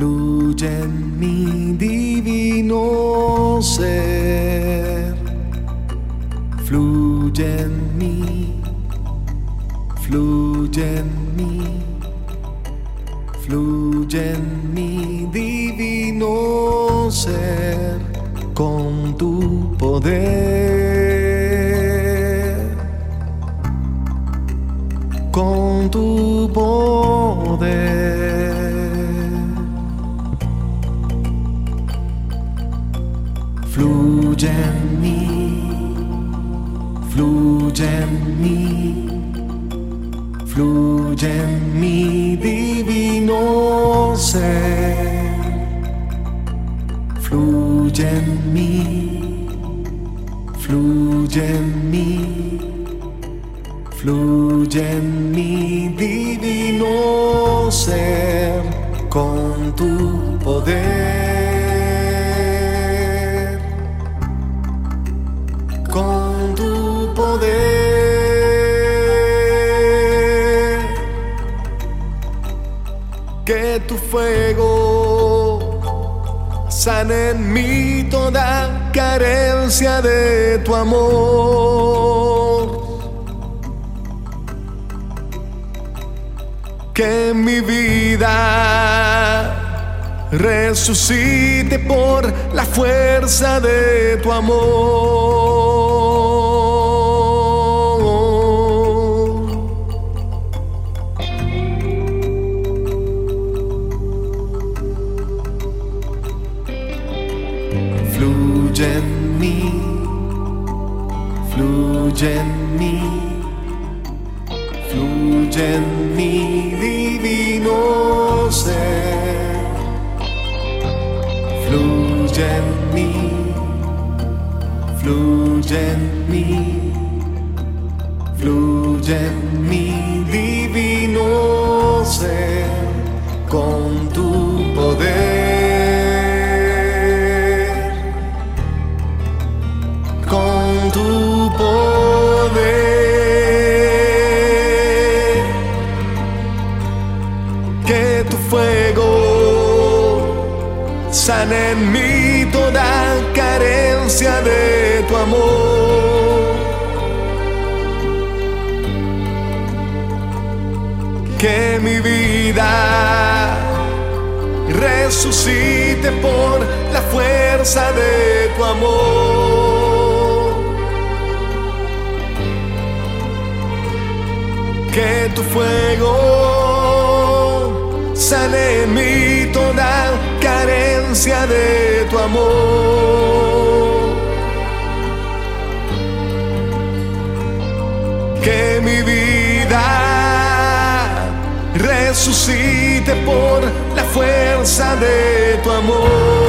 fluye en mi divino ser. Fluye en mí, fluye en mí, fluye en mi divino ser con tu poder. Fluye en mí, fluye en mí, fluye en mi divino ser. Fluye en mí, fluye en mi divino ser con tu poder. Tu fuego sane en mí toda carencia de tu amor. Que mi vida resucite por la fuerza de tu amor. Fluye en mi divino ser. Fluye en mí, fluye en mí, fluye en mi Que tu fuego sana en mí toda carencia de tu amor. Que mi vida resucite por la fuerza de tu amor. Que tu fuego sane en mí toda carencia de tu amor. Que mi vida resucite por la fuerza de tu amor.